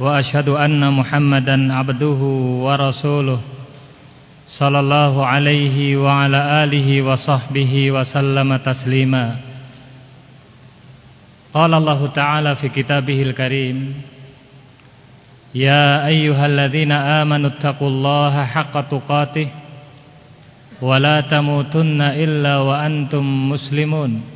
وأشهد أن محمدا عبده ورسوله صلى الله عليه وعلى آله وصحبه وسلم تسليما. قال الله تعالى في كتابه الكريم يا أيها الذين آمنوا اتقوا الله حق تقاته ولا تموتن إلا وأنتم مسلمون.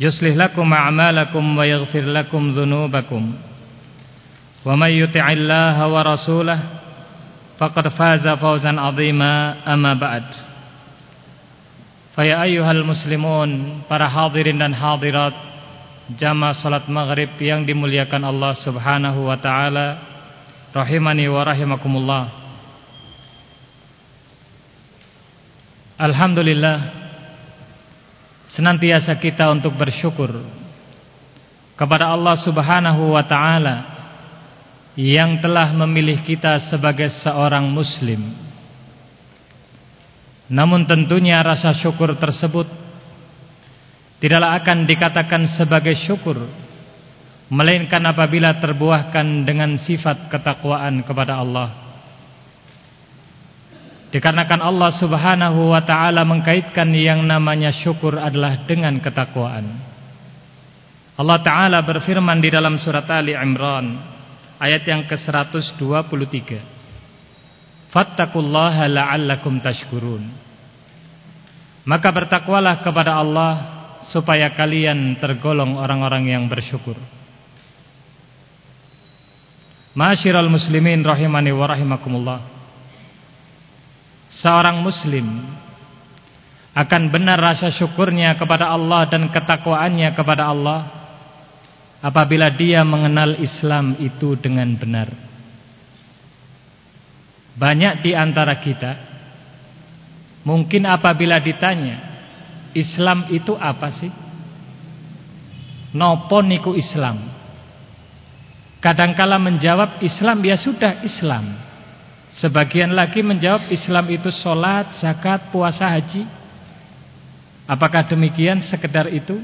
يصلح لكم أعمالكم ويغفر لكم ذنوبكم ومن يطع الله ورسوله فقد فاز فوزا عظيما أما بعد فيا أيها المسلمون para hadirin dan hadirat jamaah salat maghrib yang dimuliakan Allah subhanahu wa ta'ala rahimani wa rahimakumullah Alhamdulillah senantiasa kita untuk bersyukur kepada Allah Subhanahu wa taala yang telah memilih kita sebagai seorang muslim. Namun tentunya rasa syukur tersebut tidaklah akan dikatakan sebagai syukur melainkan apabila terbuahkan dengan sifat ketakwaan kepada Allah. Dikarenakan Allah subhanahu wa ta'ala mengkaitkan yang namanya syukur adalah dengan ketakwaan. Allah ta'ala berfirman di dalam surat Ali Imran ayat yang ke-123. Fattakullaha la'allakum tashkurun. Maka bertakwalah kepada Allah supaya kalian tergolong orang-orang yang bersyukur. Masyiral muslimin rahimani wa rahimakumullah seorang muslim akan benar rasa syukurnya kepada Allah dan ketakwaannya kepada Allah apabila dia mengenal Islam itu dengan benar. Banyak di antara kita mungkin apabila ditanya Islam itu apa sih? Nopo niku Islam? Kadangkala menjawab Islam ya sudah Islam. Sebagian lagi menjawab Islam itu sholat, zakat, puasa, haji. Apakah demikian sekedar itu?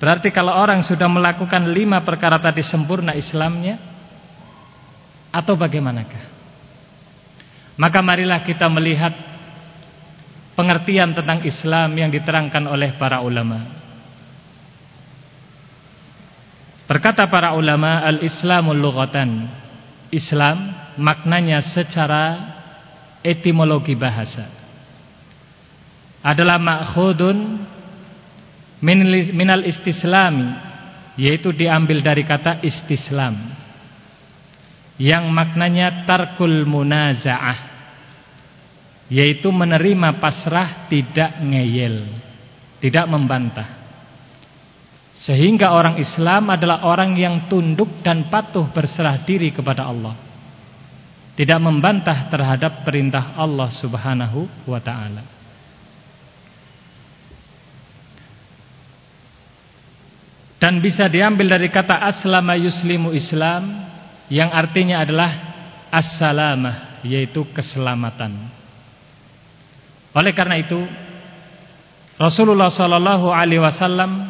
Berarti kalau orang sudah melakukan lima perkara tadi sempurna Islamnya Atau bagaimanakah? Maka marilah kita melihat Pengertian tentang Islam yang diterangkan oleh para ulama Berkata para ulama Al-Islamul lughatan Islam maknanya secara etimologi bahasa. Adalah makhudun minal istislami yaitu diambil dari kata istislam yang maknanya tarkul munazaah yaitu menerima pasrah tidak ngeyel tidak membantah. Sehingga orang Islam adalah orang yang tunduk dan patuh berserah diri kepada Allah tidak membantah terhadap perintah Allah Subhanahu wa taala. Dan bisa diambil dari kata aslama yuslimu Islam yang artinya adalah assalamah yaitu keselamatan. Oleh karena itu Rasulullah sallallahu alaihi wasallam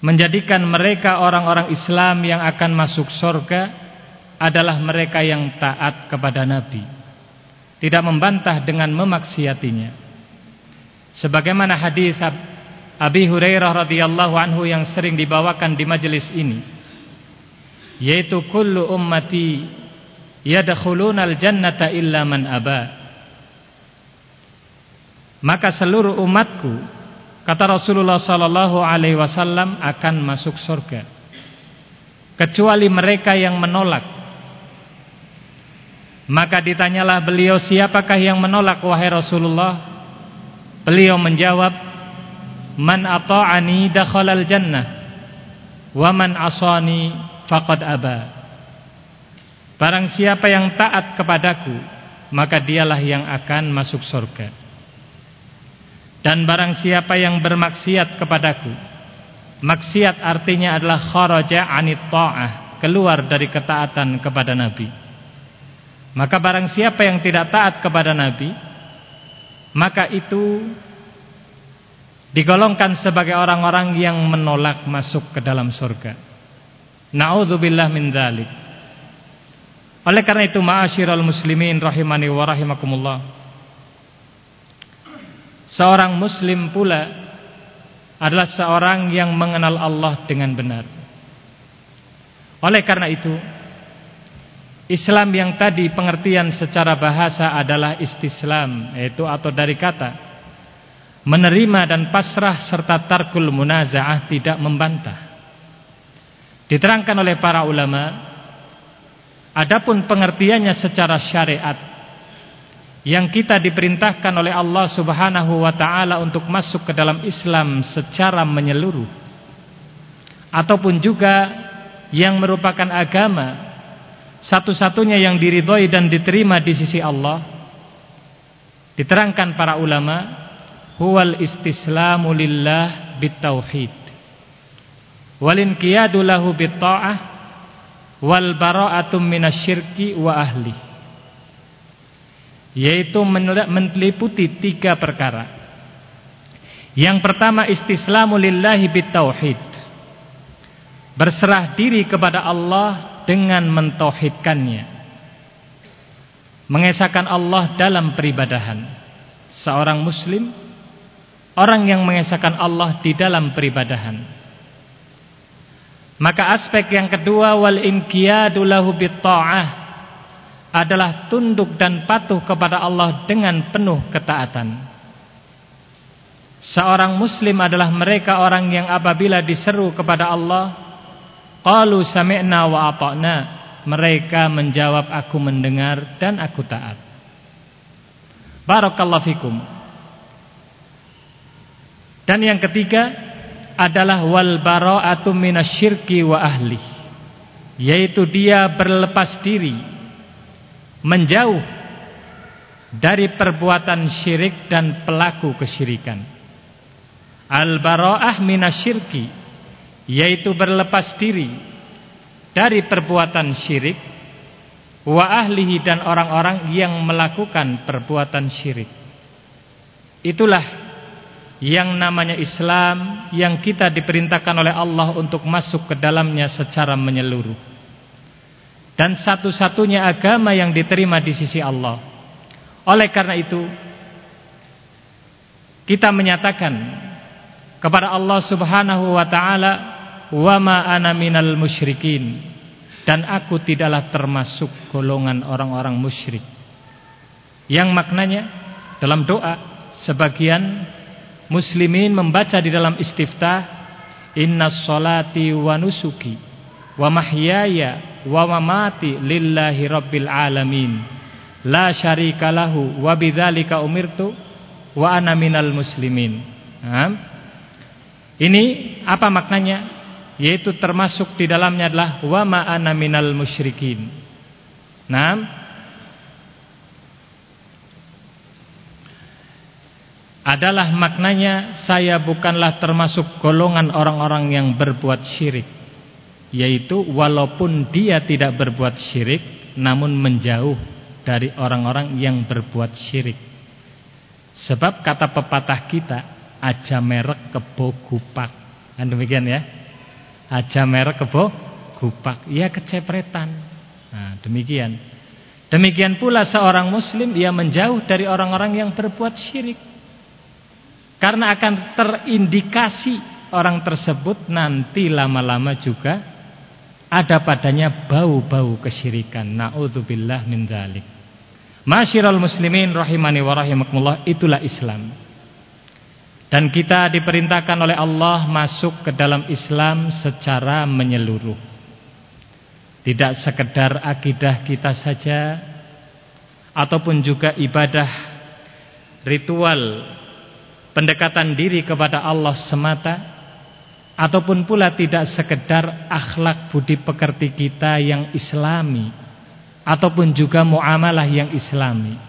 menjadikan mereka orang-orang Islam yang akan masuk surga adalah mereka yang taat kepada Nabi Tidak membantah dengan memaksiatinya. Sebagaimana hadis Abi Hurairah radhiyallahu anhu yang sering dibawakan di majelis ini yaitu kullu ummati yadkhulunal jannata illa man aba. Maka seluruh umatku kata Rasulullah sallallahu alaihi wasallam akan masuk surga. Kecuali mereka yang menolak maka ditanyalah beliau siapakah yang menolak wahai Rasulullah? Beliau menjawab man ata'ani dakhalal jannah wa man asani faqad aba. Barang siapa yang taat kepadaku maka dialah yang akan masuk surga. Dan barang siapa yang bermaksiat kepadaku Maksiat artinya adalah kharaja anit ta'ah Keluar dari ketaatan kepada Nabi Maka barang siapa yang tidak taat kepada Nabi Maka itu Digolongkan sebagai orang-orang yang menolak masuk ke dalam surga Na'udzubillah min dzalik. Oleh karena itu ma'asyiral muslimin rahimani wa rahimakumullah. Seorang muslim pula adalah seorang yang mengenal Allah dengan benar. Oleh karena itu Islam yang tadi pengertian secara bahasa adalah istislam yaitu atau dari kata menerima dan pasrah serta tarkul munazaah tidak membantah. Diterangkan oleh para ulama Adapun pengertiannya secara syariat yang kita diperintahkan oleh Allah Subhanahu wa taala untuk masuk ke dalam Islam secara menyeluruh ataupun juga yang merupakan agama satu-satunya yang diridhoi dan diterima di sisi Allah diterangkan para ulama huwal istislamu lillah bitauhid walin qiyadu lahu bitta'ah wal bara'atum minasyirki wa ahli yaitu meliputi tiga perkara. Yang pertama istislamu lillahi bitauhid berserah diri kepada Allah dengan mentauhidkannya. Mengesahkan Allah dalam peribadahan. Seorang muslim orang yang mengesahkan Allah di dalam peribadahan. Maka aspek yang kedua wal inqiyadu lahu bitta'ah adalah tunduk dan patuh kepada Allah dengan penuh ketaatan. Seorang muslim adalah mereka orang yang apabila diseru kepada Allah qalu sami'na wa ata'na mereka menjawab aku mendengar dan aku taat. Barakallahu fikum. Dan yang ketiga adalah wal bara'atu minasyirki wa ahli yaitu dia berlepas diri menjauh dari perbuatan syirik dan pelaku kesyirikan al bara'ah minasyirki yaitu berlepas diri dari perbuatan syirik wa ahlihi dan orang-orang yang melakukan perbuatan syirik itulah yang namanya Islam yang kita diperintahkan oleh Allah untuk masuk ke dalamnya secara menyeluruh. Dan satu-satunya agama yang diterima di sisi Allah. Oleh karena itu kita menyatakan kepada Allah Subhanahu wa taala wa ma ana minal musyrikin. Dan aku tidaklah termasuk golongan orang-orang musyrik. Yang maknanya dalam doa sebagian muslimin membaca di dalam istiftah inna salati wa nusuki wa mahyaya wa mamati lillahi rabbil alamin. La syarika lahu wa bidzalika umirtu wa ana minal muslimin. Ini apa maknanya yaitu termasuk di dalamnya adalah wa ma ana minal musyrikin. Adalah maknanya saya bukanlah termasuk golongan orang-orang yang berbuat syirik. Yaitu walaupun dia tidak berbuat syirik namun menjauh dari orang-orang yang berbuat syirik. Sebab kata pepatah kita aja merek kebo gupak. Kan demikian ya aja merek kebo gupak ia kecepretan nah, demikian demikian pula seorang muslim ia menjauh dari orang-orang yang berbuat syirik karena akan terindikasi orang tersebut nanti lama-lama juga ada padanya bau-bau kesyirikan. Nauzubillah min dzalik. Masyiral muslimin rahimani wa rahimakumullah, itulah Islam. Dan kita diperintahkan oleh Allah masuk ke dalam Islam secara menyeluruh. Tidak sekedar akidah kita saja ataupun juga ibadah ritual pendekatan diri kepada Allah semata ataupun pula tidak sekedar akhlak budi pekerti kita yang islami ataupun juga muamalah yang islami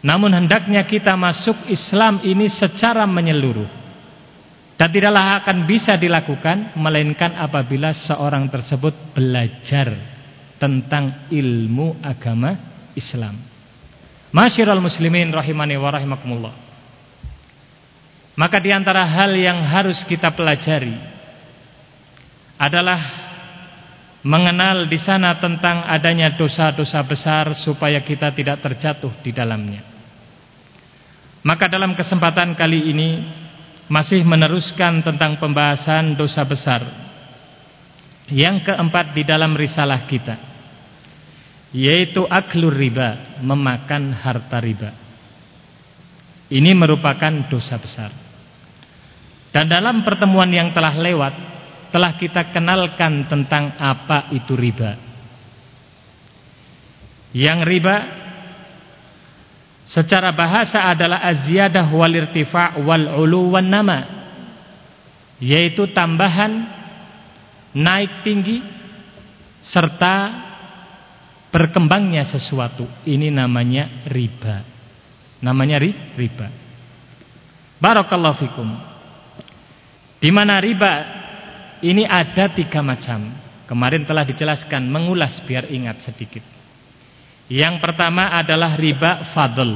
namun hendaknya kita masuk Islam ini secara menyeluruh. Dan tidaklah akan bisa dilakukan melainkan apabila seorang tersebut belajar tentang ilmu agama Islam. Masyiral muslimin rahimani wa rahimakumullah. Maka di antara hal yang harus kita pelajari adalah mengenal di sana tentang adanya dosa-dosa besar supaya kita tidak terjatuh di dalamnya. Maka dalam kesempatan kali ini masih meneruskan tentang pembahasan dosa besar. Yang keempat di dalam risalah kita yaitu aklur riba, memakan harta riba. Ini merupakan dosa besar. Dan dalam pertemuan yang telah lewat telah kita kenalkan tentang apa itu riba. Yang riba secara bahasa adalah aziyadah wal irtifa' wal ulu nama. Yaitu tambahan naik tinggi serta berkembangnya sesuatu. Ini namanya riba. Namanya riba. Barakallahu fikum. Di mana riba ini ada tiga macam. Kemarin telah dijelaskan, mengulas biar ingat sedikit. Yang pertama adalah riba fadl.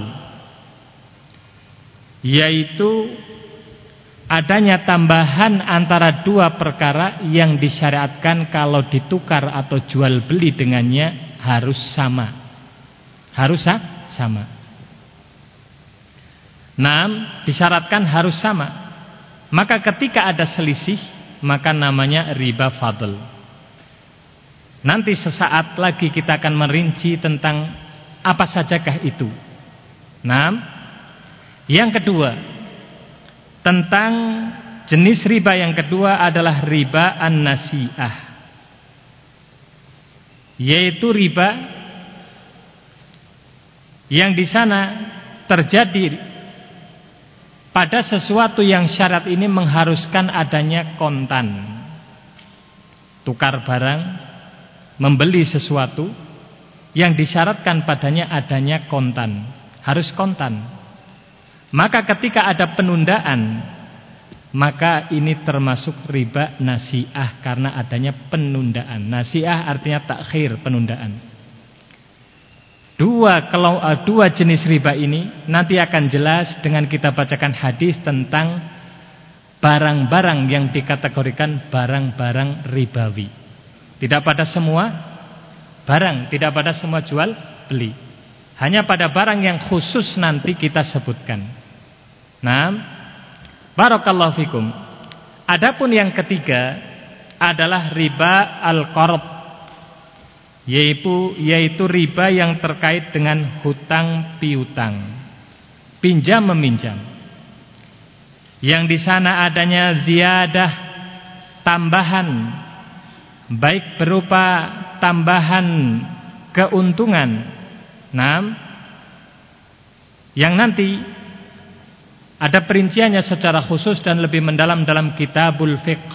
Yaitu adanya tambahan antara dua perkara yang disyariatkan kalau ditukar atau jual beli dengannya harus sama. Harus sama. Enam, disyaratkan harus sama. Maka ketika ada selisih Maka namanya riba fadl Nanti sesaat lagi kita akan merinci tentang Apa sajakah itu Nah Yang kedua Tentang jenis riba yang kedua adalah riba an-nasi'ah Yaitu riba Yang di sana terjadi pada sesuatu yang syarat ini mengharuskan adanya kontan. Tukar barang, membeli sesuatu yang disyaratkan padanya adanya kontan. Harus kontan. Maka ketika ada penundaan, maka ini termasuk riba nasiah karena adanya penundaan. Nasiah artinya takhir, penundaan. Dua kalau uh, dua jenis riba ini nanti akan jelas dengan kita bacakan hadis tentang barang-barang yang dikategorikan barang-barang ribawi. Tidak pada semua barang, tidak pada semua jual beli. Hanya pada barang yang khusus nanti kita sebutkan. Nah, barakallahu fikum. Adapun yang ketiga adalah riba al-qard yaitu yaitu riba yang terkait dengan hutang piutang pinjam meminjam yang di sana adanya ziyadah tambahan baik berupa tambahan keuntungan enam yang nanti ada perinciannya secara khusus dan lebih mendalam dalam kitabul fiqh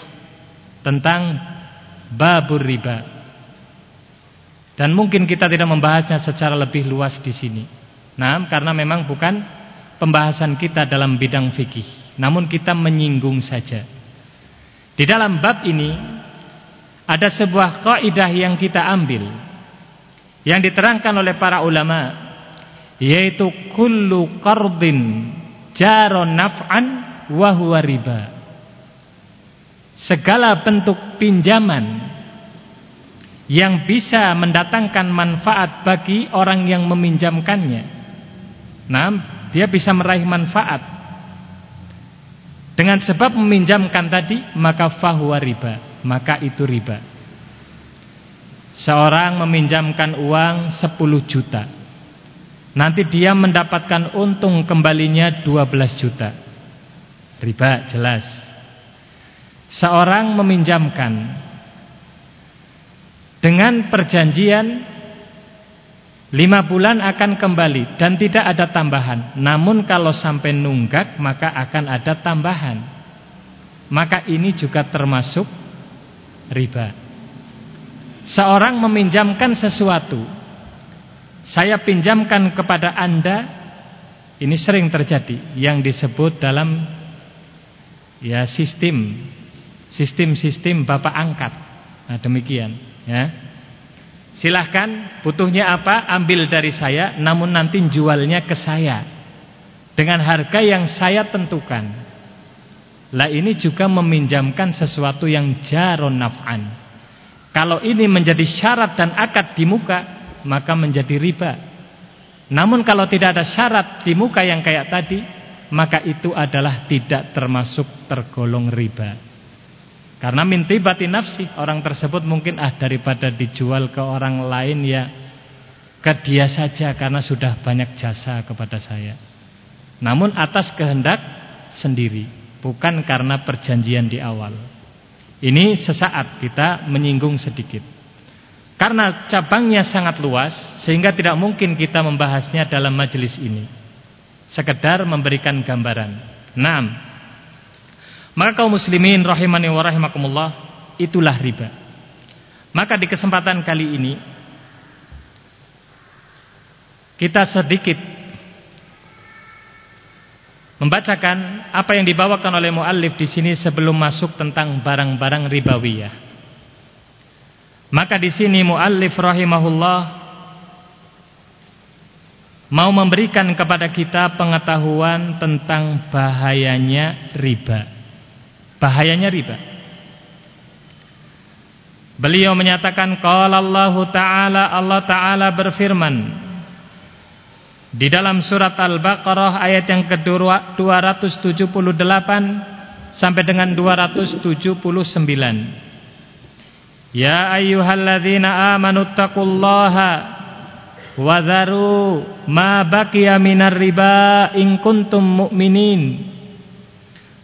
tentang babur riba dan mungkin kita tidak membahasnya secara lebih luas di sini. Nah, karena memang bukan pembahasan kita dalam bidang fikih. Namun kita menyinggung saja. Di dalam bab ini ada sebuah kaidah yang kita ambil yang diterangkan oleh para ulama yaitu kullu qardin jaron naf'an wa huwa riba. Segala bentuk pinjaman yang bisa mendatangkan manfaat bagi orang yang meminjamkannya. Nah, dia bisa meraih manfaat. Dengan sebab meminjamkan tadi, maka fahuwa riba, maka itu riba. Seorang meminjamkan uang 10 juta. Nanti dia mendapatkan untung kembalinya 12 juta. Riba jelas. Seorang meminjamkan dengan perjanjian lima bulan akan kembali dan tidak ada tambahan. Namun kalau sampai nunggak maka akan ada tambahan. Maka ini juga termasuk riba. Seorang meminjamkan sesuatu Saya pinjamkan kepada anda Ini sering terjadi Yang disebut dalam Ya sistem Sistem-sistem bapak angkat Nah demikian ya. Silahkan butuhnya apa Ambil dari saya Namun nanti jualnya ke saya Dengan harga yang saya tentukan Lah ini juga meminjamkan sesuatu yang jaron naf'an kalau ini menjadi syarat dan akad di muka, maka menjadi riba. Namun kalau tidak ada syarat di muka yang kayak tadi, maka itu adalah tidak termasuk tergolong riba. Karena minti batin nafsi, orang tersebut mungkin ah daripada dijual ke orang lain ya ke dia saja karena sudah banyak jasa kepada saya. Namun atas kehendak sendiri, bukan karena perjanjian di awal. Ini sesaat kita menyinggung sedikit. Karena cabangnya sangat luas sehingga tidak mungkin kita membahasnya dalam majelis ini. Sekedar memberikan gambaran. Naam. Maka kaum muslimin rahimani wa rahimakumullah, itulah riba. Maka di kesempatan kali ini kita sedikit membacakan apa yang dibawakan oleh muallif di sini sebelum masuk tentang barang-barang ribawiyah. Maka di sini muallif rahimahullah mau memberikan kepada kita pengetahuan tentang bahayanya riba. Bahayanya riba. Beliau menyatakan qala Allah taala Allah taala berfirman di dalam surat Al-Baqarah ayat yang ke-278 sampai dengan 279. Ya ayyuhalladzina amanu taqullaha wa dharu ma baqiya minar riba in kuntum mu'minin.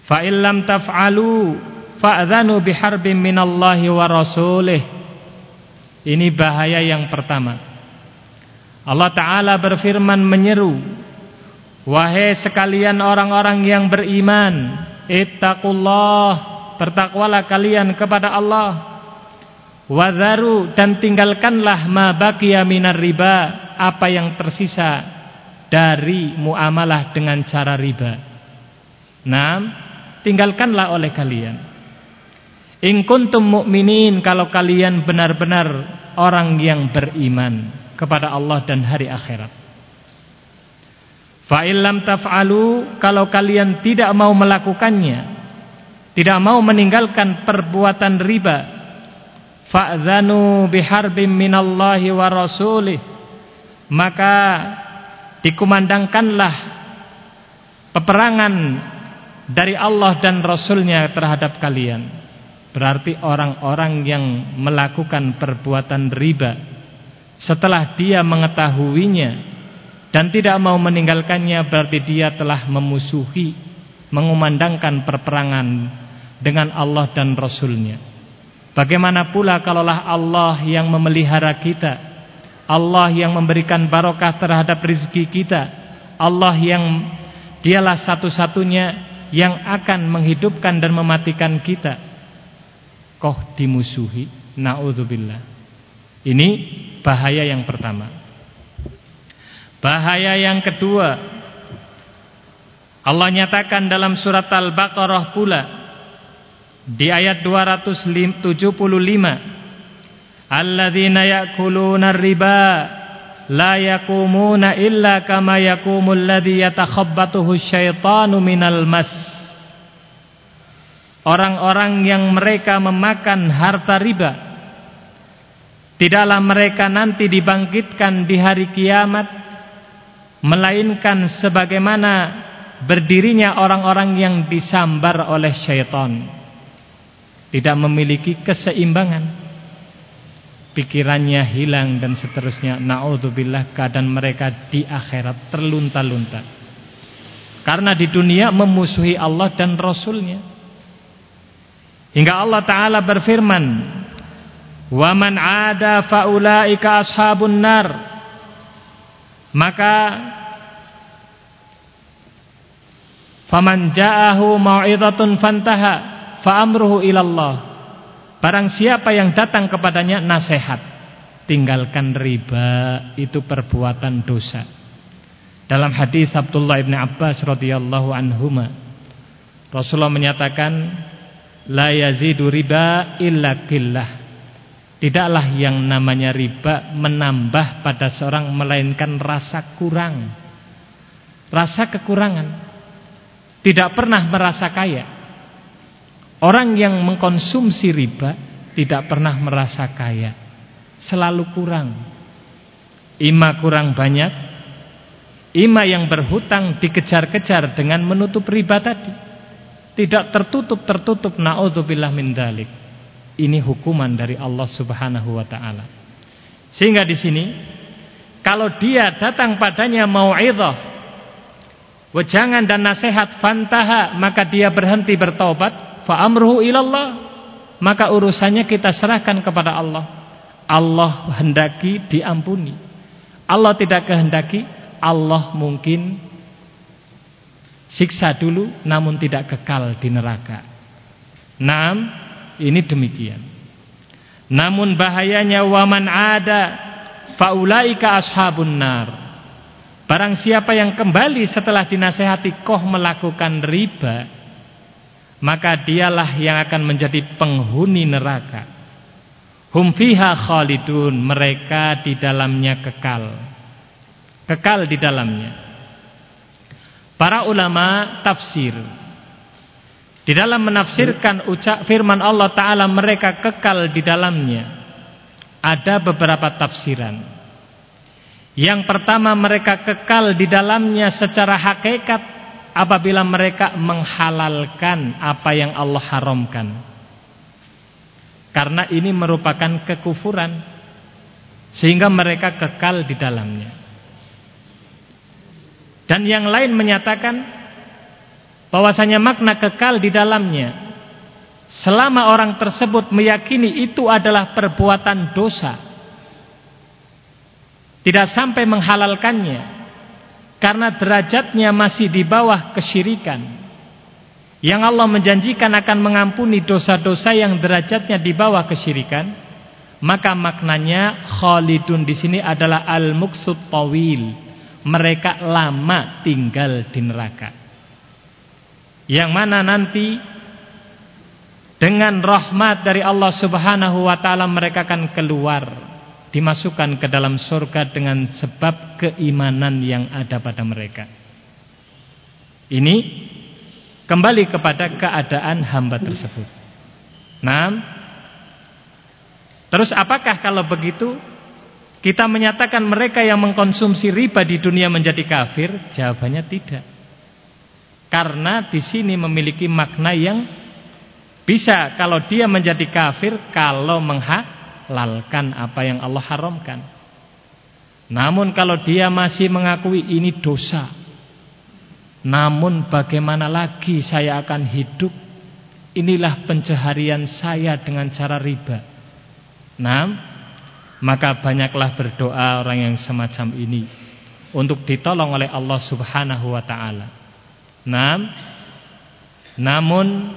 Fa illam taf'alu fa'dhanu biharbin minallahi wa rasulih. Ini bahaya yang pertama. Allah Ta'ala berfirman menyeru Wahai sekalian orang-orang yang beriman Ittaqullah Bertakwalah kalian kepada Allah. Wadharu Dan tinggalkanlah ma baqiya minar riba Apa yang tersisa Dari muamalah dengan cara riba. Nah Tinggalkanlah oleh kalian. In kuntum mu'minin Kalau kalian benar-benar Orang yang beriman kepada Allah dan hari akhirat. Fa'illam taf'alu kalau kalian tidak mau melakukannya, tidak mau meninggalkan perbuatan riba, fa'zanu biharbim minallahi wa rasulih, maka dikumandangkanlah peperangan dari Allah dan Rasulnya terhadap kalian. Berarti orang-orang yang melakukan perbuatan riba setelah dia mengetahuinya dan tidak mau meninggalkannya berarti dia telah memusuhi mengumandangkan perperangan dengan Allah dan Rasulnya. Bagaimana pula kalaulah Allah yang memelihara kita Allah yang memberikan barokah terhadap rezeki kita Allah yang dialah satu-satunya yang akan menghidupkan dan mematikan kita kok dimusuhi. Naudzubillah ini bahaya yang pertama. Bahaya yang kedua, Allah nyatakan dalam surat Al-Baqarah pula di ayat 275, Alladzina ya'kuluna riba la yakumuna illa kama yakumul ladzi yatakhabbathu syaitanu minal mas. Orang-orang yang mereka memakan harta riba Tidaklah mereka nanti dibangkitkan di hari kiamat Melainkan sebagaimana berdirinya orang-orang yang disambar oleh syaitan Tidak memiliki keseimbangan pikirannya hilang dan seterusnya. Naudzubillah keadaan mereka di akhirat terlunta-lunta. Karena di dunia memusuhi Allah dan Rasulnya. Hingga Allah Ta'ala berfirman. Wa man ada faulaika ashabun nar. Maka faman ja'ahu mau'izatun fantaha fa amruhu ilallah Barang siapa yang datang kepadanya nasihat, tinggalkan riba, itu perbuatan dosa. Dalam hadis Abdullah bin Abbas radhiyallahu anhuma, Rasulullah menyatakan, la yazidu riba illa qillah. Tidaklah yang namanya riba menambah pada seorang melainkan rasa kurang. Rasa kekurangan. Tidak pernah merasa kaya. Orang yang mengkonsumsi riba tidak pernah merasa kaya. Selalu kurang. Ima kurang banyak. Ima yang berhutang dikejar-kejar dengan menutup riba tadi. Tidak tertutup-tertutup na'udzubillah min dalik. Ini hukuman dari Allah Subhanahu wa taala. Sehingga di sini kalau dia datang padanya mau'izah, wejangan dan nasihat fantaha, maka dia berhenti bertobat, fa amruhu ilallah maka urusannya kita serahkan kepada Allah. Allah hendaki diampuni. Allah tidak kehendaki Allah mungkin siksa dulu namun tidak kekal di neraka. Naam ini demikian namun bahayanya waman ada faulaika ashabun nar barang siapa yang kembali setelah dinasehati koh melakukan riba maka dialah yang akan menjadi penghuni neraka. Hum fiha khalidun, mereka di dalamnya kekal. Kekal di dalamnya. Para ulama tafsir di dalam menafsirkan ucap firman Allah taala mereka kekal di dalamnya ada beberapa tafsiran. Yang pertama mereka kekal di dalamnya secara hakikat apabila mereka menghalalkan apa yang Allah haramkan. Karena ini merupakan kekufuran sehingga mereka kekal di dalamnya. Dan yang lain menyatakan bahwasanya makna kekal di dalamnya selama orang tersebut meyakini itu adalah perbuatan dosa tidak sampai menghalalkannya karena derajatnya masih di bawah kesyirikan. Yang Allah menjanjikan akan mengampuni dosa-dosa yang derajatnya di bawah kesyirikan, maka maknanya khalidun di sini adalah al-muqsud tawil. Mereka lama tinggal di neraka. Yang mana nanti dengan rahmat dari Allah Subhanahu wa taala mereka akan keluar dimasukkan ke dalam surga dengan sebab keimanan yang ada pada mereka. Ini kembali kepada keadaan hamba tersebut. Nah, terus apakah kalau begitu kita menyatakan mereka yang mengkonsumsi riba di dunia menjadi kafir? Jawabannya tidak. Karena di sini memiliki makna yang bisa kalau dia menjadi kafir kalau mengha lalkan apa yang Allah haramkan. Namun kalau dia masih mengakui ini dosa. Namun bagaimana lagi saya akan hidup? Inilah pencaharian saya dengan cara riba. Nah, maka banyaklah berdoa orang yang semacam ini untuk ditolong oleh Allah Subhanahu wa taala. Nah, namun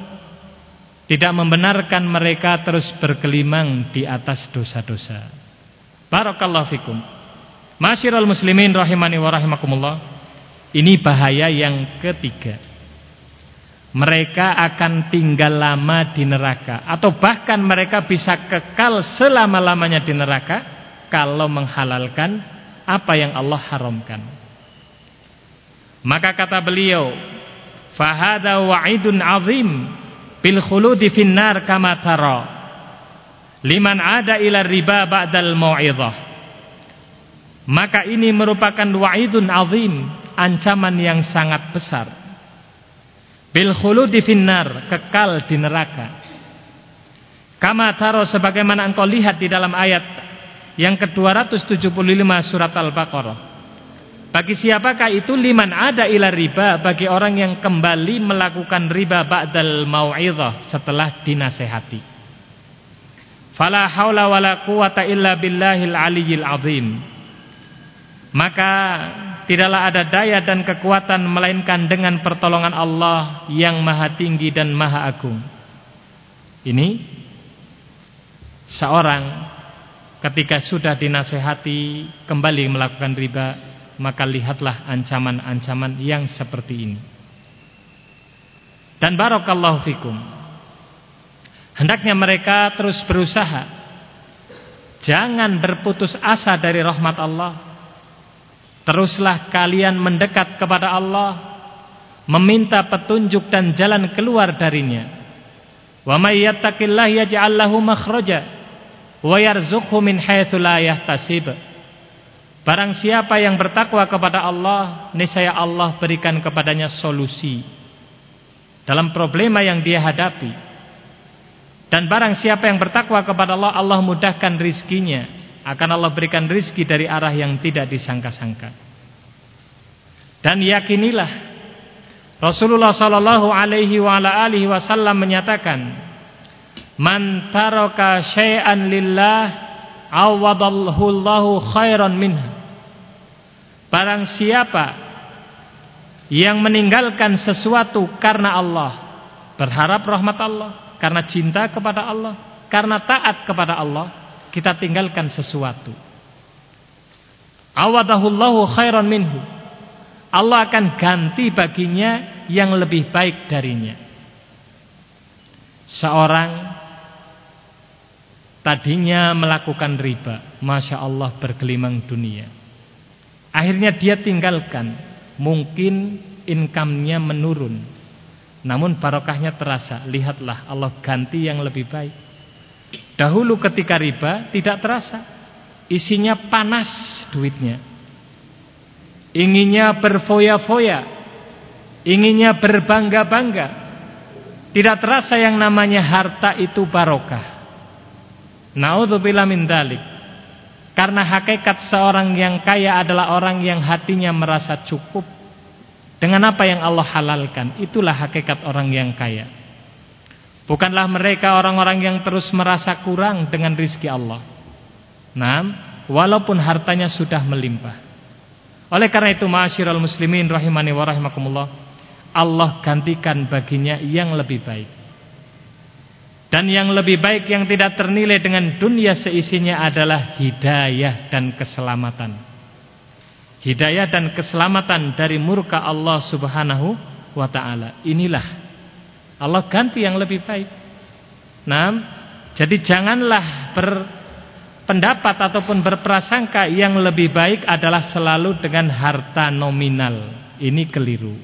tidak membenarkan mereka terus berkelimang di atas dosa-dosa. Barakallahu fikum. Masyiral muslimin rahimani wa rahimakumullah. Ini bahaya yang ketiga. Mereka akan tinggal lama di neraka atau bahkan mereka bisa kekal selama-lamanya di neraka kalau menghalalkan apa yang Allah haramkan. Maka kata beliau, "Fahada wa'idun 'azim bil khuludi finnar kama tara. Liman ada ila riba ba'dal mau'izah. Maka ini merupakan wa'idun azim ancaman yang sangat besar. Bil khuludi finnar kekal di neraka. Kama taro sebagaimana engkau lihat di dalam ayat yang ke-275 surat Al-Baqarah. Bagi siapakah itu liman ada ila riba bagi orang yang kembali melakukan riba ba'dal mau'izah setelah dinasehati. Fala haula wala quwata illa billahil aliyyil azim. Maka tidaklah ada daya dan kekuatan melainkan dengan pertolongan Allah yang maha tinggi dan maha agung. Ini seorang ketika sudah dinasehati kembali melakukan riba, maka lihatlah ancaman-ancaman yang seperti ini. Dan barakallahu fikum. Hendaknya mereka terus berusaha. Jangan berputus asa dari rahmat Allah. Teruslah kalian mendekat kepada Allah, meminta petunjuk dan jalan keluar darinya. Wa may yattaqillaha yaj'al wa yarzuqhu min haitsu la yahtasib. Barang siapa yang bertakwa kepada Allah, niscaya Allah berikan kepadanya solusi dalam problema yang dia hadapi. Dan barang siapa yang bertakwa kepada Allah, Allah mudahkan rizkinya. Akan Allah berikan rizki dari arah yang tidak disangka-sangka. Dan yakinilah Rasulullah sallallahu alaihi wasallam menyatakan, "Man taraka syai'an lillah awadallahu Allahu khairan minha." Barang siapa yang meninggalkan sesuatu karena Allah, berharap rahmat Allah, karena cinta kepada Allah, karena taat kepada Allah, kita tinggalkan sesuatu. Awadahu Allahu khairan minhu Allah akan ganti baginya yang lebih baik darinya. Seorang tadinya melakukan riba, masya Allah bergelimang dunia. Akhirnya dia tinggalkan, mungkin income-nya menurun. Namun barokahnya terasa, lihatlah Allah ganti yang lebih baik. Dahulu ketika riba tidak terasa, isinya panas duitnya inginnya berfoya-foya, inginnya berbangga-bangga. Tidak terasa yang namanya harta itu barokah. Naudzubillah min dalik. Karena hakikat seorang yang kaya adalah orang yang hatinya merasa cukup dengan apa yang Allah halalkan. Itulah hakikat orang yang kaya. Bukanlah mereka orang-orang yang terus merasa kurang dengan rizki Allah. Nah, walaupun hartanya sudah melimpah. Oleh karena itu ma'asyiral muslimin rahimani wa rahimakumullah, Allah gantikan baginya yang lebih baik. Dan yang lebih baik yang tidak ternilai dengan dunia seisinya adalah hidayah dan keselamatan. Hidayah dan keselamatan dari murka Allah Subhanahu wa taala. Inilah Allah ganti yang lebih baik. Nah, jadi janganlah ber pendapat ataupun berprasangka yang lebih baik adalah selalu dengan harta nominal. Ini keliru.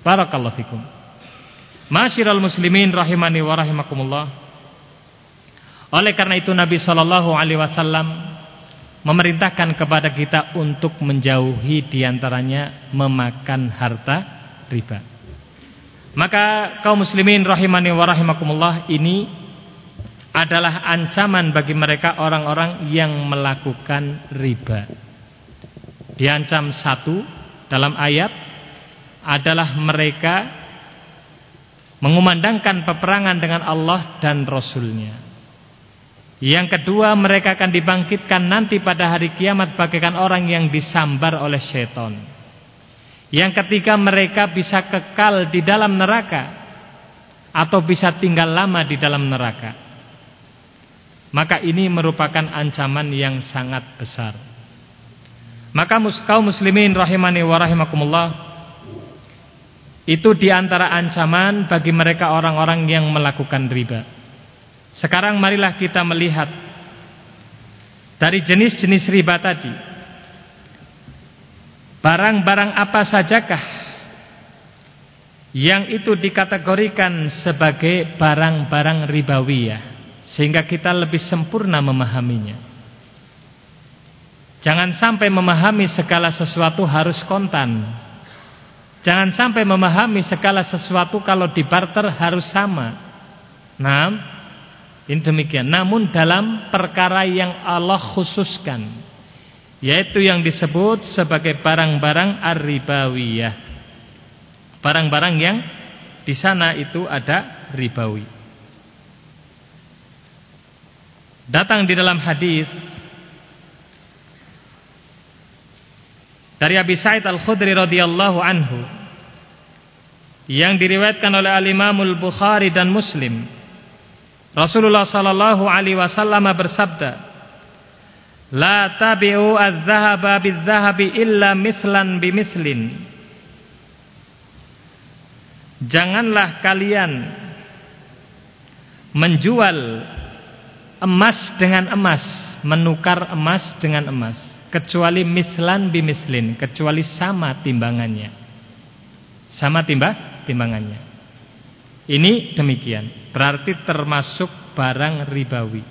Barakallahu fikum. Masyiral muslimin rahimani wa rahimakumullah. Oleh karena itu Nabi sallallahu alaihi wasallam memerintahkan kepada kita untuk menjauhi di antaranya memakan harta riba. Maka kaum muslimin rahimani wa rahimakumullah ini adalah ancaman bagi mereka orang-orang yang melakukan riba. Diancam satu dalam ayat adalah mereka mengumandangkan peperangan dengan Allah dan Rasulnya. Yang kedua mereka akan dibangkitkan nanti pada hari kiamat bagaikan orang yang disambar oleh setan. Yang ketiga mereka bisa kekal di dalam neraka atau bisa tinggal lama di dalam neraka. Maka ini merupakan ancaman yang sangat besar. Maka kaum muslimin rahimani wa rahimakumullah itu di antara ancaman bagi mereka orang-orang yang melakukan riba. Sekarang marilah kita melihat dari jenis-jenis riba tadi. Barang-barang apa sajakah yang itu dikategorikan sebagai barang-barang ribawiyah? Sehingga kita lebih sempurna memahaminya Jangan sampai memahami segala sesuatu harus kontan Jangan sampai memahami segala sesuatu kalau dibarter harus sama Nah Ini demikian. Namun dalam perkara yang Allah khususkan, yaitu yang disebut sebagai barang-barang ar-ribawiyah. Barang-barang yang di sana itu ada ribawi. Datang di dalam hadis dari Abi Sa'id Al-Khudri radhiyallahu anhu yang diriwayatkan oleh Al-Imamul Bukhari dan Muslim Rasulullah sallallahu alaihi wasallam bersabda, "La tabi'u adz-dzahaba bidz-dzahabi illa mislan bimislin." Janganlah kalian menjual emas dengan emas, menukar emas dengan emas, kecuali mislan bimislin, kecuali sama timbangannya. Sama timba timbangannya. Ini demikian. Berarti termasuk barang ribawi.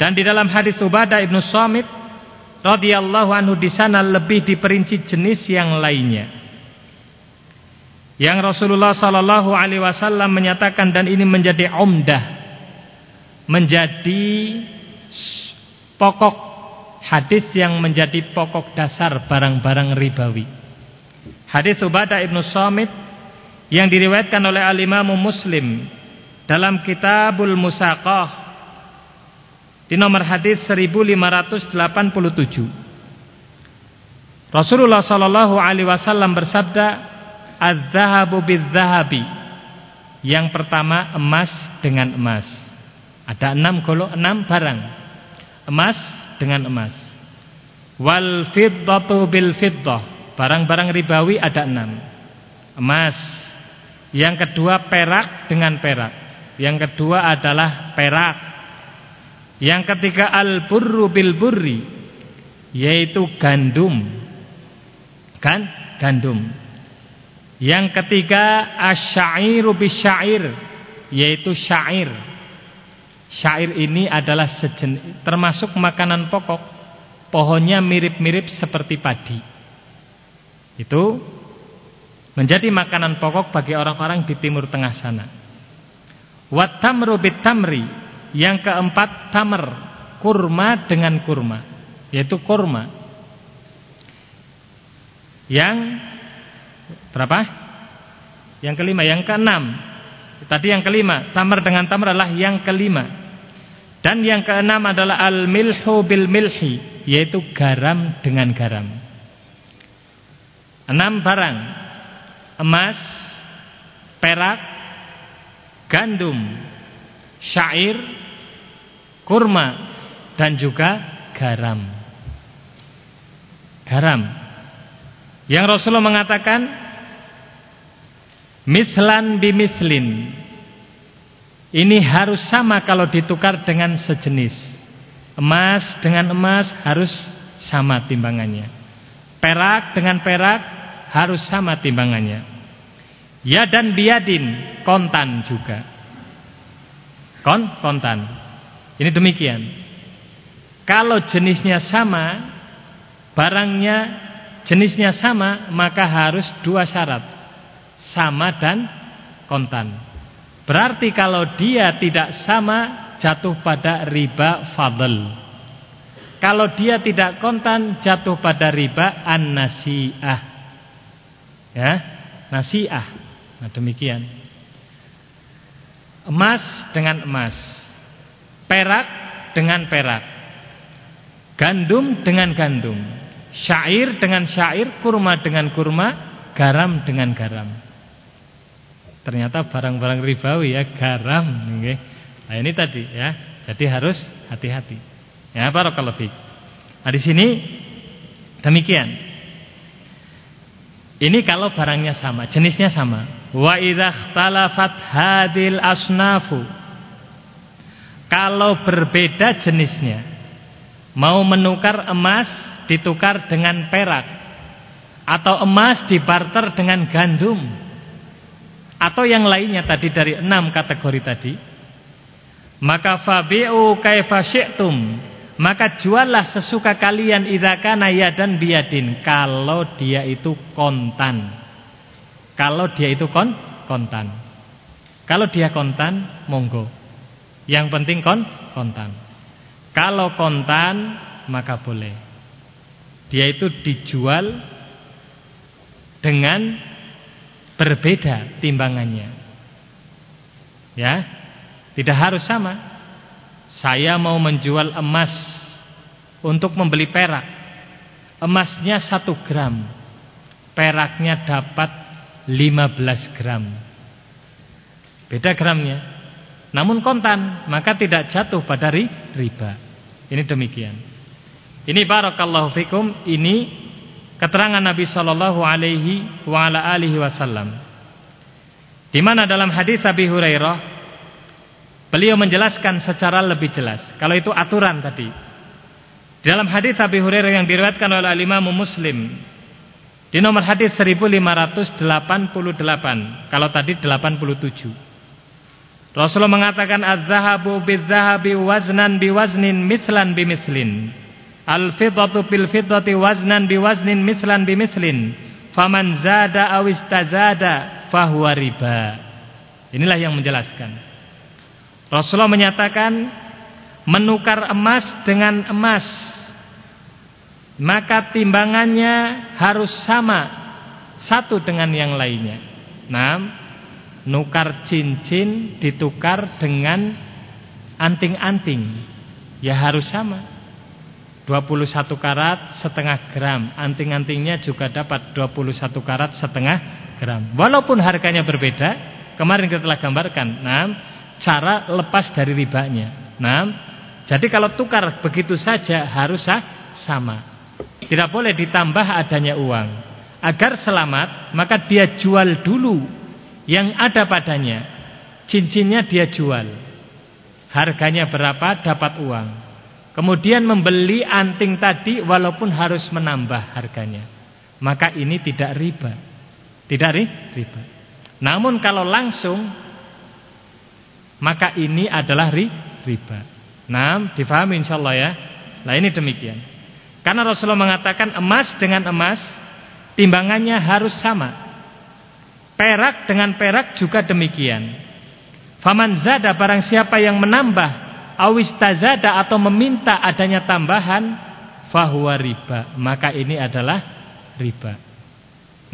Dan di dalam hadis Ubadah Ibnu Samit radhiyallahu anhu di sana lebih diperinci jenis yang lainnya. Yang Rasulullah sallallahu alaihi wasallam menyatakan dan ini menjadi umdah. Menjadi pokok hadis yang menjadi pokok dasar barang-barang ribawi. Hadis Ubadah Ibnu Samit yang diriwayatkan oleh al-Imam Muslim dalam Kitabul Musaqah di nomor hadis 1587. Rasulullah sallallahu alaihi wasallam bersabda, "Az-dzahabu biz-dzahabi." Yang pertama emas dengan emas. Ada enam golok enam barang. Emas dengan emas. Wal fiddatu bil fiddah. Barang-barang ribawi ada enam. Emas, yang kedua perak dengan perak. Yang kedua adalah perak. Yang ketiga al-burru bil burri yaitu gandum. Kan? Gandum. Yang ketiga asyairu bisyair yaitu syair. Syair ini adalah sejenis termasuk makanan pokok. Pohonnya mirip-mirip seperti padi. Itu menjadi makanan pokok bagi orang-orang di timur tengah sana. Wat tamru bit tamri, yang keempat tamr, kurma dengan kurma, yaitu kurma. Yang berapa? Yang kelima, yang keenam. Tadi yang kelima, tamar dengan tamar adalah yang kelima. Dan yang keenam adalah al-milhu bil milhi, yaitu garam dengan garam. Enam barang emas, perak, gandum, syair, kurma dan juga garam. Garam. Yang Rasulullah mengatakan mislan bimislin. Ini harus sama kalau ditukar dengan sejenis. Emas dengan emas harus sama timbangannya. Perak dengan perak harus sama timbangannya. Ya dan biadin kontan juga. Kon kontan. Ini demikian. Kalau jenisnya sama, barangnya jenisnya sama, maka harus dua syarat. Sama dan kontan. Berarti kalau dia tidak sama, jatuh pada riba fadl. Kalau dia tidak kontan, jatuh pada riba an-nasi'ah. Ya, nasiah. Nah, demikian. Emas dengan emas. Perak dengan perak. Gandum dengan gandum. Syair dengan syair, kurma dengan kurma, garam dengan garam. Ternyata barang-barang ribawi ya, garam Nah, ini tadi ya. Jadi harus hati-hati. Ya, barakallahu fiik. Nah, di sini demikian. Ini kalau barangnya sama, jenisnya sama. Wa idza ikhtalafat hadil asnafu. Kalau berbeda jenisnya, mau menukar emas ditukar dengan perak. Atau emas dibarter dengan gandum. Atau yang lainnya tadi dari enam kategori tadi, maka fabi'u kaifa syi'tum maka juallah sesuka kalian idza kana yadan biadin kalau dia itu kontan. Kalau dia itu kon kontan. Kalau dia kontan, monggo. Yang penting kon kontan. Kalau kontan maka boleh. Dia itu dijual dengan berbeda timbangannya. Ya. Tidak harus sama. Saya mau menjual emas untuk membeli perak. Emasnya satu gram. Peraknya dapat 15 gram. Beda gramnya. Namun kontan, maka tidak jatuh pada riba. Ini demikian. Ini barakallahu fikum, ini keterangan Nabi sallallahu alaihi wa ala wasallam. Di mana dalam hadis Abi Hurairah beliau menjelaskan secara lebih jelas. Kalau itu aturan tadi. Di dalam hadis Abi Hurairah yang diriwayatkan oleh Imam Muslim di nomor hadis 1588, kalau tadi 87. Rasulullah mengatakan az-zahabu biz-zahabi waznan biwaznin mislan bimislin. Al-fiddatu bil fiddati waznan biwaznin mislan bimislin. Faman zada aw istazada fahuwa riba. Inilah yang menjelaskan. Rasulullah menyatakan menukar emas dengan emas maka timbangannya harus sama satu dengan yang lainnya. Nah, nukar cincin ditukar dengan anting-anting ya harus sama 21 karat setengah gram anting-antingnya juga dapat 21 karat setengah gram walaupun harganya berbeda kemarin kita telah gambarkan nah cara lepas dari ribanya. Nah jadi kalau tukar begitu saja harus sama. Tidak boleh ditambah adanya uang. Agar selamat maka dia jual dulu yang ada padanya. Cincinnya dia jual. Harganya berapa dapat uang. Kemudian membeli anting tadi walaupun harus menambah harganya. Maka ini tidak riba. Tidak riba. Namun kalau langsung maka ini adalah riba nah difahami insyaallah ya nah ini demikian karena Rasulullah mengatakan emas dengan emas timbangannya harus sama Perak dengan perak juga demikian. Faman zada barang siapa yang menambah awis tazada atau meminta adanya tambahan fahuwa riba, maka ini adalah riba.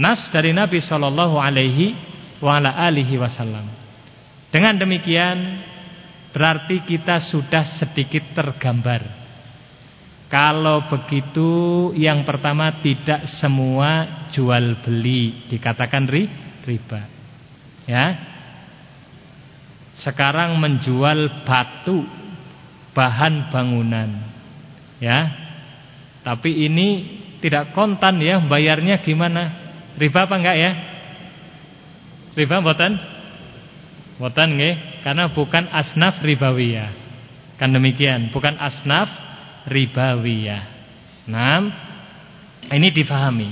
Nas dari Nabi sallallahu alaihi wa ala alihi wasallam. Dengan demikian berarti kita sudah sedikit tergambar. Kalau begitu yang pertama tidak semua jual beli dikatakan ri riba. Ya. Sekarang menjual batu bahan bangunan. Ya. Tapi ini tidak kontan ya, bayarnya gimana? Riba apa enggak ya? Riba mboten? Mboten nggih, karena bukan asnaf ribawiyah. Kan demikian, bukan asnaf ribawiyah. Nah, ini difahami.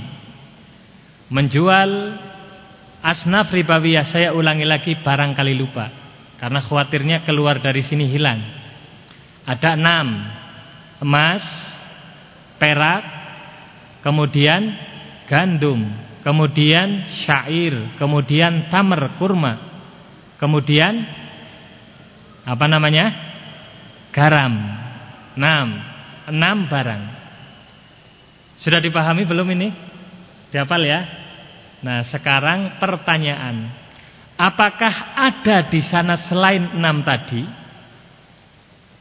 Menjual Asnaf ribawiyah saya ulangi lagi barangkali lupa Karena khawatirnya keluar dari sini hilang Ada enam Emas Perak Kemudian gandum Kemudian syair Kemudian tamer kurma Kemudian Apa namanya? Garam. Enam. Enam barang. Sudah dipahami belum ini? Diapal ya? Nah sekarang pertanyaan. Apakah ada di sana selain enam tadi?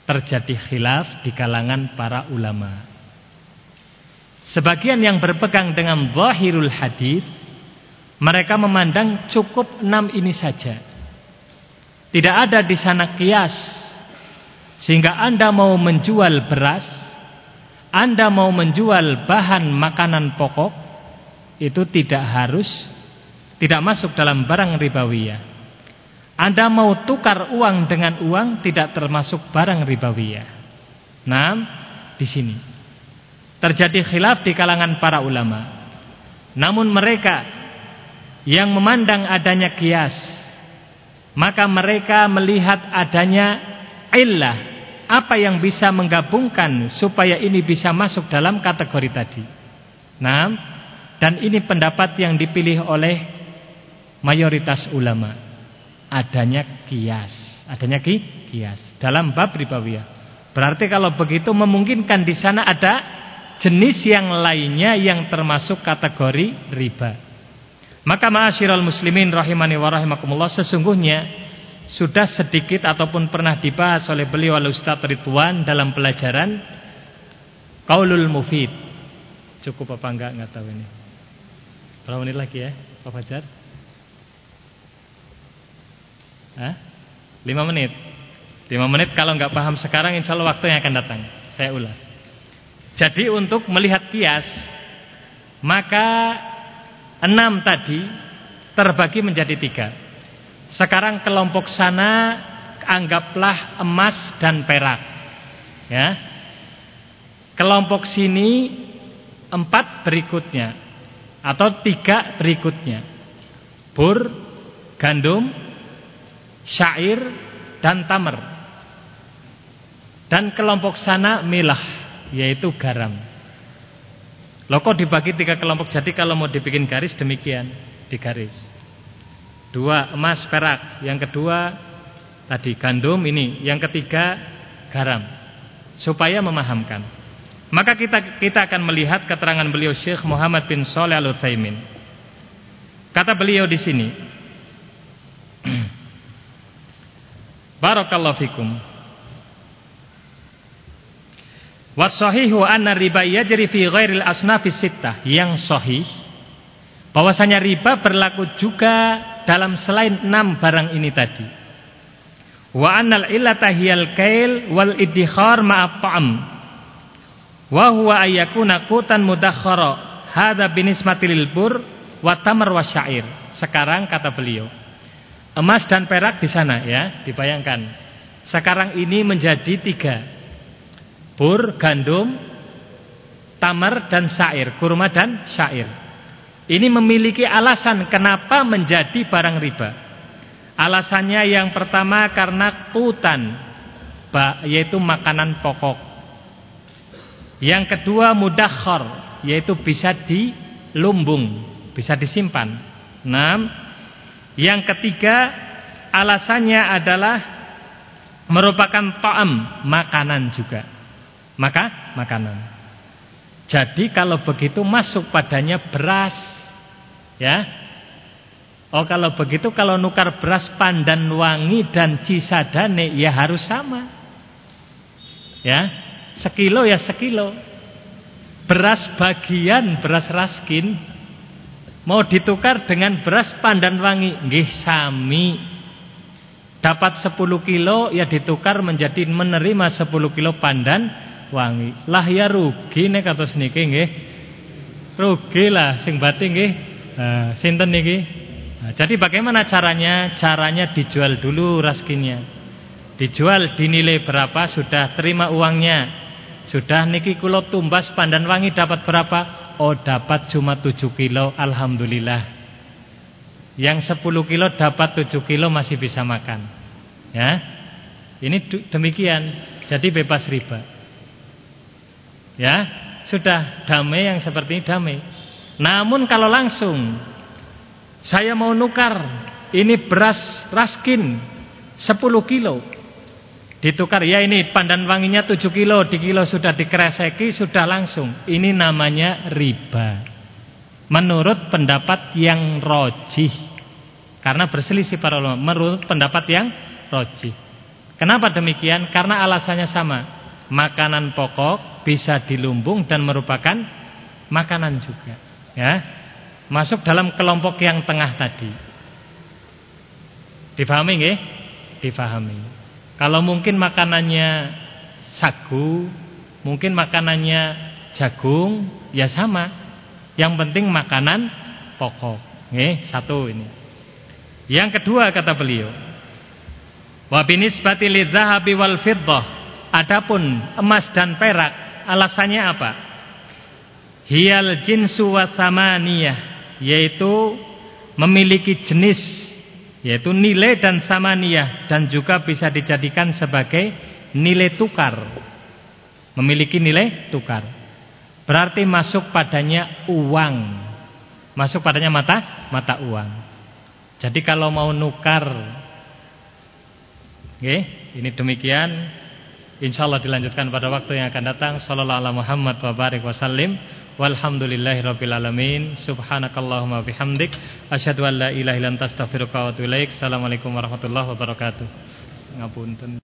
Terjadi khilaf di kalangan para ulama. Sebagian yang berpegang dengan zahirul hadis Mereka memandang cukup enam ini saja Tidak ada di sana kias Sehingga anda mau menjual beras Anda mau menjual bahan makanan pokok itu tidak harus tidak masuk dalam barang ribawiyah. Anda mau tukar uang dengan uang tidak termasuk barang ribawiyah. Nah, di sini terjadi khilaf di kalangan para ulama. Namun mereka yang memandang adanya kias, maka mereka melihat adanya illah, apa yang bisa menggabungkan supaya ini bisa masuk dalam kategori tadi. Nah, dan ini pendapat yang dipilih oleh mayoritas ulama. Adanya kias. Adanya ki, kias. dalam bab ribawiyah. Berarti kalau begitu memungkinkan di sana ada jenis yang lainnya yang termasuk kategori riba. Maka ma'asyiral muslimin rahimani wa rahimakumullah sesungguhnya sudah sedikit ataupun pernah dibahas oleh beliau al Ustaz Ridwan dalam pelajaran Qaulul Mufid. Cukup apa enggak enggak tahu ini. Berapa menit lagi ya, Pak Fajar? Hah? 5 menit. 5 menit kalau enggak paham sekarang insya Allah waktu yang akan datang. Saya ulas. Jadi untuk melihat kias maka enam tadi terbagi menjadi tiga. Sekarang kelompok sana anggaplah emas dan perak. Ya. Kelompok sini empat berikutnya atau tiga berikutnya. Bur, gandum, syair dan tamer. Dan kelompok sana milah yaitu garam. Loh kok dibagi tiga kelompok jadi kalau mau dibikin garis demikian digaris. Dua emas perak, yang kedua tadi gandum ini, yang ketiga garam. Supaya memahamkan. Maka kita kita akan melihat keterangan beliau Syekh Muhammad bin Shalih Al Utsaimin. Kata beliau di sini. Barakallahu fikum. Wasahihu anna riba yajri fi ghairil asnafis sittah. Yang sahih bahwasanya riba berlaku juga dalam selain enam barang ini tadi. Wa annal illata hiyal kail wal iddikhar ma'a ta'am. Wa huwa ayyakuna qutan mudakhara. Hadza binismati bur wa tamar wa syair. Sekarang kata beliau, emas dan perak di sana ya, dibayangkan. Sekarang ini menjadi tiga. Bur, gandum, tamar dan syair, kurma dan syair. Ini memiliki alasan kenapa menjadi barang riba. Alasannya yang pertama karena kutan, yaitu makanan pokok. Yang kedua mudakhor, yaitu bisa dilumbung, bisa disimpan. Enam. Yang ketiga alasannya adalah merupakan ta'am, makanan juga. Maka makanan. Jadi kalau begitu masuk padanya beras, Ya. Oh kalau begitu kalau nukar beras pandan wangi dan cisadane ya harus sama. Ya. Sekilo ya sekilo. Beras bagian beras raskin mau ditukar dengan beras pandan wangi nggih sami. Dapat 10 kilo ya ditukar menjadi menerima 10 kilo pandan wangi. Lah ya rugi nek kados niki nggih. Rugi lah sing batin nggih Nah, sinten niki? Nah, jadi bagaimana caranya? Caranya dijual dulu raskinnya. Dijual dinilai berapa sudah terima uangnya. Sudah niki kulo tumbas pandan wangi dapat berapa? Oh dapat cuma 7 kilo Alhamdulillah Yang 10 kilo dapat 7 kilo masih bisa makan Ya Ini demikian Jadi bebas riba Ya Sudah damai yang seperti ini damai. Namun kalau langsung saya mau nukar ini beras raskin 10 kilo. Ditukar ya ini pandan wanginya 7 kilo di kilo sudah dikreseki sudah langsung. Ini namanya riba. Menurut pendapat yang rojih. Karena berselisih para ulama menurut pendapat yang rojih. Kenapa demikian? Karena alasannya sama makanan pokok bisa dilumbung dan merupakan makanan juga ya masuk dalam kelompok yang tengah tadi. Difahami nggih? Difahami. Kalau mungkin makanannya sagu, mungkin makanannya jagung, ya sama. Yang penting makanan pokok. Nggih, satu ini. Yang kedua kata beliau, wa binisbati lidzahabi wal fiddah. Adapun emas dan perak, alasannya apa? Hiyal jinsu wasamaniyah yaitu memiliki jenis yaitu nilai dan samaniyah dan juga bisa dijadikan sebagai nilai tukar. Memiliki nilai tukar. Berarti masuk padanya uang. Masuk padanya mata mata uang. Jadi kalau mau nukar okay, ini demikian insyaallah dilanjutkan pada waktu yang akan datang. Sallallahu alaihi Muhammad wa barik wasallim walhamdulillahirabbil alamin. Subhanakallahumma bihamdik. Asyhadu an la ilaha illa anta astaghfiruka wa atubu ilaik. Assalamualaikum warahmatullahi wabarakatuh. Ngapunten